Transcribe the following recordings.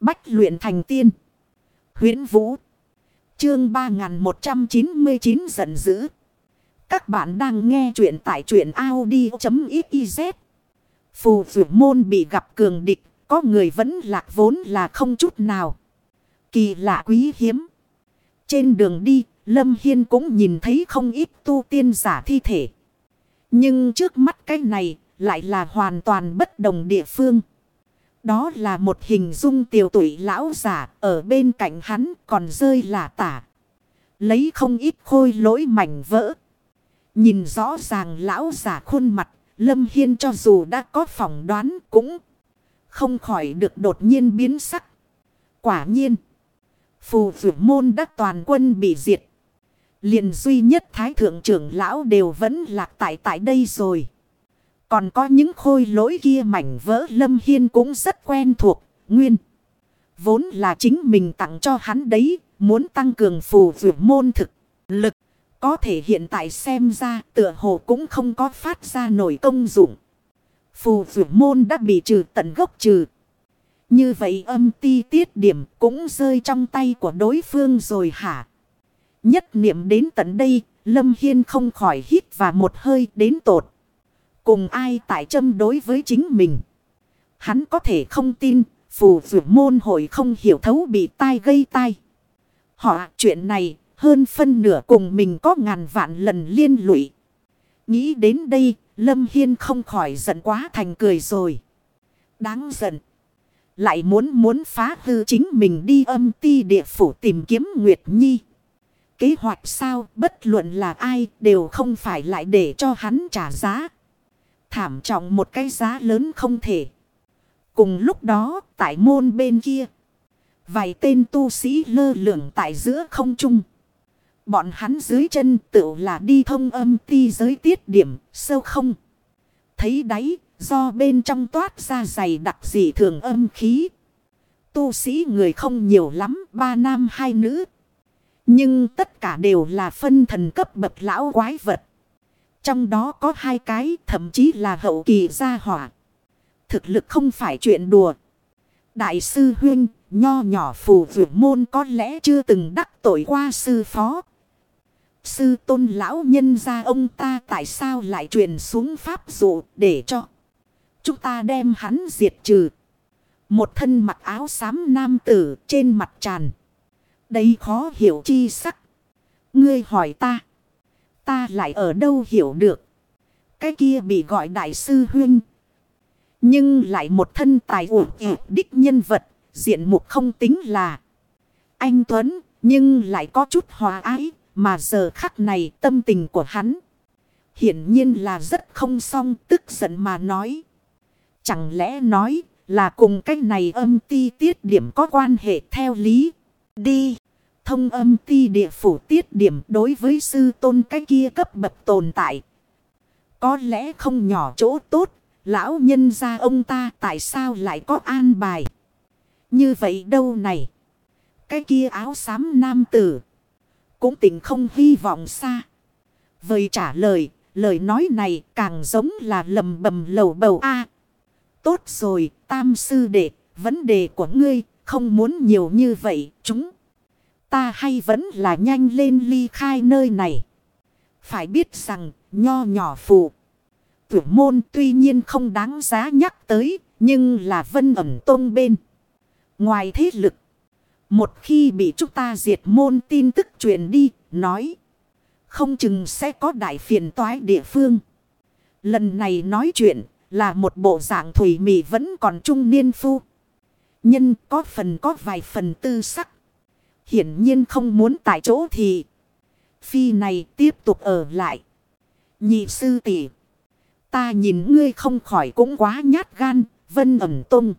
Bách luyện thành tiên. huyễn Vũ. Chương 3199 giận dữ. Các bạn đang nghe truyện tại truyện Audi.xyz. Phù vượt môn bị gặp cường địch. Có người vẫn lạc vốn là không chút nào. Kỳ lạ quý hiếm. Trên đường đi, Lâm Hiên cũng nhìn thấy không ít tu tiên giả thi thể. Nhưng trước mắt cái này lại là hoàn toàn bất đồng địa phương. Đó là một hình dung tiểu tuổi lão giả ở bên cạnh hắn còn rơi là tả. Lấy không ít khôi lỗi mảnh vỡ. Nhìn rõ ràng lão giả khuôn mặt, Lâm Hiên cho dù đã có phỏng đoán cũng không khỏi được đột nhiên biến sắc. Quả nhiên, phù vượt môn đã toàn quân bị diệt. liền duy nhất thái thượng trưởng lão đều vẫn lạc tại tại đây rồi. Còn có những khôi lỗi kia mảnh vỡ Lâm Hiên cũng rất quen thuộc, nguyên. Vốn là chính mình tặng cho hắn đấy, muốn tăng cường phù vượt môn thực, lực. Có thể hiện tại xem ra tựa hồ cũng không có phát ra nổi công dụng. Phù vượt môn đã bị trừ tận gốc trừ. Như vậy âm ti tiết điểm cũng rơi trong tay của đối phương rồi hả? Nhất niệm đến tận đây, Lâm Hiên không khỏi hít và một hơi đến tột. Cùng ai tại châm đối với chính mình. Hắn có thể không tin, phù vượt môn hội không hiểu thấu bị tai gây tai. Họ chuyện này hơn phân nửa cùng mình có ngàn vạn lần liên lụy. Nghĩ đến đây, Lâm Hiên không khỏi giận quá thành cười rồi. Đáng giận. Lại muốn muốn phá hư chính mình đi âm ti địa phủ tìm kiếm Nguyệt Nhi. Kế hoạch sao bất luận là ai đều không phải lại để cho hắn trả giá. Thảm trọng một cái giá lớn không thể. Cùng lúc đó, tại môn bên kia. Vài tên tu sĩ lơ lửng tại giữa không trung. Bọn hắn dưới chân tự là đi thông âm ti giới tiết điểm, sâu không. Thấy đáy, do bên trong toát ra dày đặc dị thường âm khí. Tu sĩ người không nhiều lắm, ba nam hai nữ. Nhưng tất cả đều là phân thần cấp bậc lão quái vật. Trong đó có hai cái thậm chí là hậu kỳ gia hỏa. Thực lực không phải chuyện đùa. Đại sư Huyên, nho nhỏ phù vượt môn có lẽ chưa từng đắc tội qua sư phó. Sư tôn lão nhân ra ông ta tại sao lại truyền xuống pháp dụ để cho chúng ta đem hắn diệt trừ. Một thân mặc áo xám nam tử trên mặt tràn. Đây khó hiểu chi sắc. Ngươi hỏi ta. Ta lại ở đâu hiểu được. Cái kia bị gọi đại sư huynh. Nhưng lại một thân tài ủ đích nhân vật. Diện mục không tính là. Anh Tuấn. Nhưng lại có chút hòa ái. Mà giờ khắc này tâm tình của hắn. Hiển nhiên là rất không xong tức giận mà nói. Chẳng lẽ nói là cùng cái này âm ti tiết điểm có quan hệ theo lý. Đi. Thông âm ti địa phủ tiết điểm đối với sư tôn cái kia cấp bậc tồn tại. Có lẽ không nhỏ chỗ tốt. Lão nhân gia ông ta tại sao lại có an bài. Như vậy đâu này. Cái kia áo xám nam tử cũng tình không hy vọng xa. Vời trả lời, lời nói này càng giống là lầm bầm lầu bầu a Tốt rồi, tam sư đệ, vấn đề của ngươi không muốn nhiều như vậy, chúng. Ta hay vẫn là nhanh lên ly khai nơi này. Phải biết rằng, nho nhỏ phụ. Tuyển môn tuy nhiên không đáng giá nhắc tới, nhưng là vân ẩm tôn bên. Ngoài thế lực một khi bị chúng ta diệt môn tin tức truyền đi, nói. Không chừng sẽ có đại phiền toái địa phương. Lần này nói chuyện là một bộ dạng thủy mị vẫn còn trung niên phu. Nhân có phần có vài phần tư sắc. Hiển nhiên không muốn tại chỗ thì. Phi này tiếp tục ở lại. Nhị sư tỷ Ta nhìn ngươi không khỏi cũng quá nhát gan. Vân ẩm tung.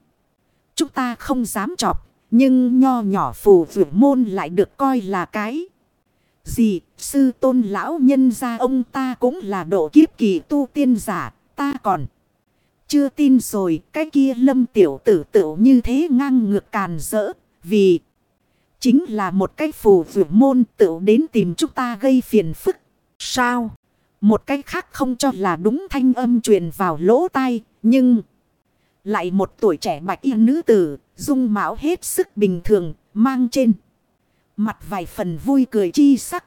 Chúng ta không dám chọc nhưng nho nhỏ phù vượt môn lại được coi là cái. Gì, sư tôn lão nhân gia ông ta cũng là độ kiếp kỳ tu tiên giả, ta còn. Chưa tin rồi, cái kia lâm tiểu tử tiểu như thế ngang ngược càn rỡ, vì chính là một cái phù vượt môn tự đến tìm chúng ta gây phiền phức. Sao? Một cái khác không cho là đúng thanh âm truyền vào lỗ tai, nhưng lại một tuổi trẻ bạch y nữ tử, Dung mạo hết sức bình thường, mang trên. Mặt vài phần vui cười chi sắc.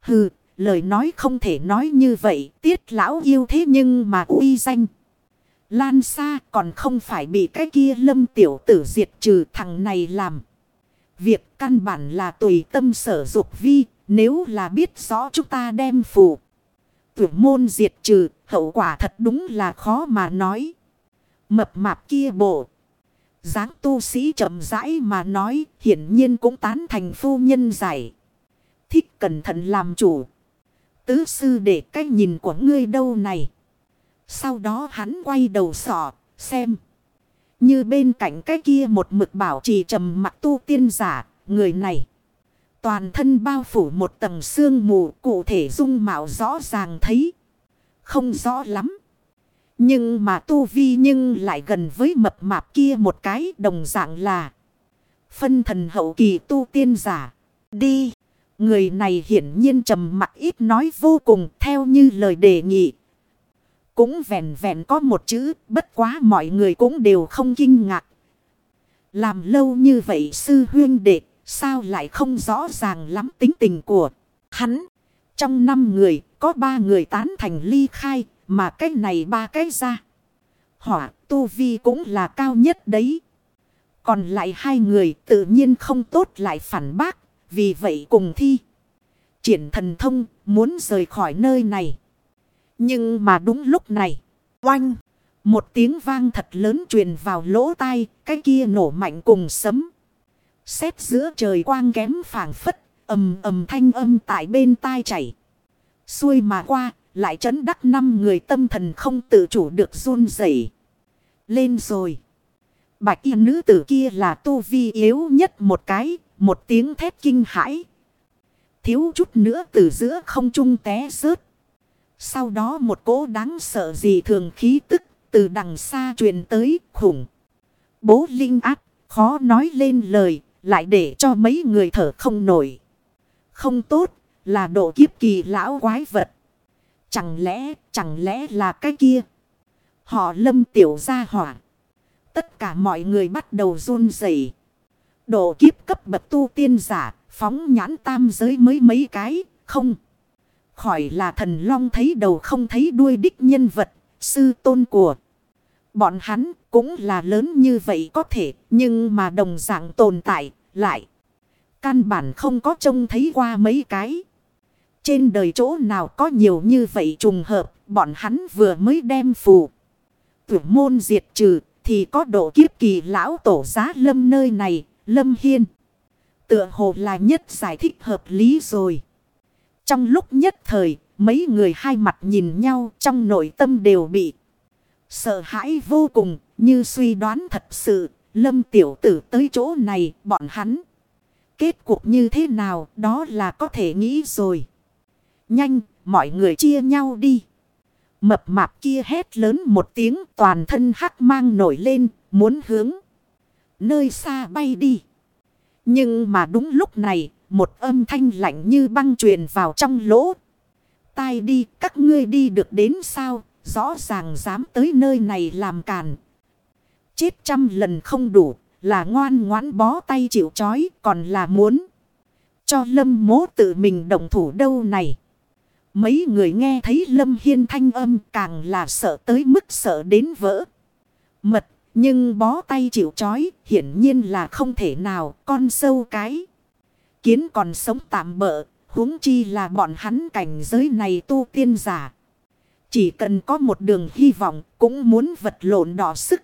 Hừ, lời nói không thể nói như vậy. Tiết lão yêu thế nhưng mà uy danh. Lan xa còn không phải bị cái kia lâm tiểu tử diệt trừ thằng này làm. Việc căn bản là tùy tâm sở dục vi. Nếu là biết rõ chúng ta đem phù. Tuyển môn diệt trừ. Hậu quả thật đúng là khó mà nói. Mập mạp kia bộ dáng tu sĩ chậm rãi mà nói, hiển nhiên cũng tán thành phu nhân giải. Thích cẩn thận làm chủ. Tứ sư để cách nhìn của ngươi đâu này. Sau đó hắn quay đầu sọ, xem. Như bên cạnh cái kia một mực bảo trì trầm mặt tu tiên giả, người này. Toàn thân bao phủ một tầng xương mù cụ thể dung mạo rõ ràng thấy. Không rõ lắm. Nhưng mà tu vi nhưng lại gần với mập mạp kia một cái đồng dạng là. Phân thần hậu kỳ tu tiên giả. Đi. Người này hiển nhiên trầm mặc ít nói vô cùng theo như lời đề nghị. Cũng vẹn vẹn có một chữ, bất quá mọi người cũng đều không kinh ngạc. Làm lâu như vậy sư huyên đệ, sao lại không rõ ràng lắm tính tình của hắn. Trong năm người, có ba người tán thành ly khai, mà cái này ba cái ra. Hỏa tu vi cũng là cao nhất đấy. Còn lại hai người tự nhiên không tốt lại phản bác. Vì vậy cùng thi. Triển thần thông, muốn rời khỏi nơi này. Nhưng mà đúng lúc này. Oanh. Một tiếng vang thật lớn truyền vào lỗ tai. Cái kia nổ mạnh cùng sấm. Xét giữa trời quang kém phảng phất. ầm ầm thanh âm tại bên tai chảy. Xuôi mà qua, lại chấn đắc năm người tâm thần không tự chủ được run rẩy Lên rồi. Bạch y nữ tử kia là tu vi yếu nhất một cái. Một tiếng thét kinh hãi. Thiếu chút nữa từ giữa không trung té rớt. Sau đó một cỗ đáng sợ gì thường khí tức từ đằng xa truyền tới khủng. Bố linh áp khó nói lên lời lại để cho mấy người thở không nổi. Không tốt là độ kiếp kỳ lão quái vật. Chẳng lẽ, chẳng lẽ là cái kia? Họ lâm tiểu ra hỏa. Tất cả mọi người bắt đầu run rẩy. Độ kiếp cấp bậc tu tiên giả, phóng nhãn tam giới mới mấy cái, không. Khỏi là thần long thấy đầu không thấy đuôi đích nhân vật, sư tôn của. Bọn hắn cũng là lớn như vậy có thể, nhưng mà đồng dạng tồn tại, lại. Căn bản không có trông thấy qua mấy cái. Trên đời chỗ nào có nhiều như vậy trùng hợp, bọn hắn vừa mới đem phù. Tuyển môn diệt trừ, thì có độ kiếp kỳ lão tổ giá lâm nơi này, lâm hiên. Tựa hồ là nhất giải thích hợp lý rồi. Trong lúc nhất thời, mấy người hai mặt nhìn nhau trong nội tâm đều bị sợ hãi vô cùng, như suy đoán thật sự, lâm tiểu tử tới chỗ này, bọn hắn. Kết cục như thế nào, đó là có thể nghĩ rồi. Nhanh, mọi người chia nhau đi. Mập mạp kia hét lớn một tiếng toàn thân hắc mang nổi lên, muốn hướng. Nơi xa bay đi. Nhưng mà đúng lúc này, một âm thanh lạnh như băng truyền vào trong lỗ. Tai đi, các ngươi đi được đến sao, rõ ràng dám tới nơi này làm càn. Chết trăm lần không đủ, là ngoan ngoãn bó tay chịu chói, còn là muốn. Cho lâm mố tự mình động thủ đâu này. Mấy người nghe thấy Lâm Hiên thanh âm càng là sợ tới mức sợ đến vỡ. Mật, nhưng bó tay chịu chói, hiển nhiên là không thể nào, con sâu cái. Kiến còn sống tạm bỡ, huống chi là bọn hắn cảnh giới này tu tiên giả. Chỉ cần có một đường hy vọng, cũng muốn vật lộn đỏ sức.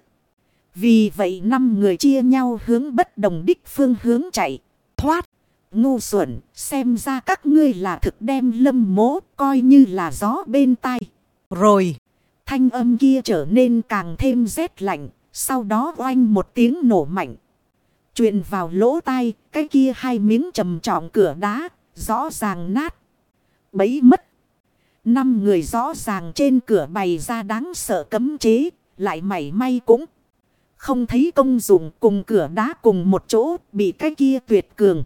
Vì vậy năm người chia nhau hướng bất đồng đích phương hướng chạy, thoát ngu xuẩn, xem ra các ngươi là thực đem lâm mố, coi như là gió bên tai. Rồi, thanh âm kia trở nên càng thêm rét lạnh, sau đó oanh một tiếng nổ mạnh truyền vào lỗ tai, cái kia hai miếng trầm trọng cửa đá, rõ ràng nát. Bấy mất. Năm người rõ ràng trên cửa bày ra đáng sợ cấm chế, lại mảy may cũng không thấy công dụng cùng cửa đá cùng một chỗ bị cái kia tuyệt cường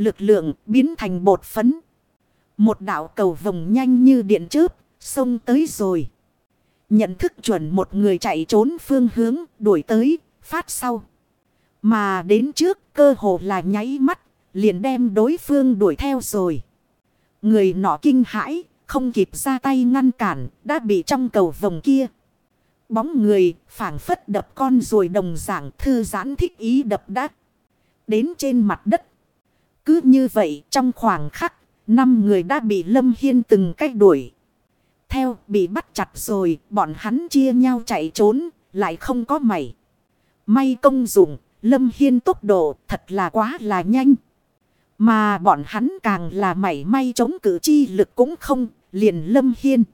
lực lượng biến thành bột phấn. Một đạo cầu vòng nhanh như điện chớp, xông tới rồi. Nhận thức chuẩn một người chạy trốn phương hướng, đuổi tới, phát sau. Mà đến trước cơ hồ là nháy mắt, liền đem đối phương đuổi theo rồi. Người nọ kinh hãi, không kịp ra tay ngăn cản, đã bị trong cầu vòng kia. Bóng người phảng phất đập con rồi đồng dạng thư giãn thích ý đập đắt. Đến trên mặt đất. Cứ như vậy trong khoảng khắc, năm người đã bị Lâm Hiên từng cách đuổi. Theo bị bắt chặt rồi, bọn hắn chia nhau chạy trốn, lại không có mày. May công dụng, Lâm Hiên tốc độ thật là quá là nhanh. Mà bọn hắn càng là mảy may chống cử chi lực cũng không, liền Lâm Hiên.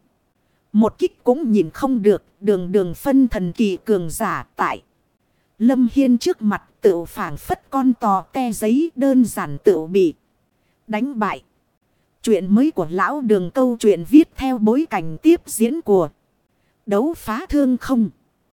Một kích cũng nhìn không được, đường đường phân thần kỳ cường giả tại. Lâm Hiên trước mặt tự phản phất con tò te giấy đơn giản tự bị đánh bại. Chuyện mới của lão đường câu chuyện viết theo bối cảnh tiếp diễn của đấu phá thương không.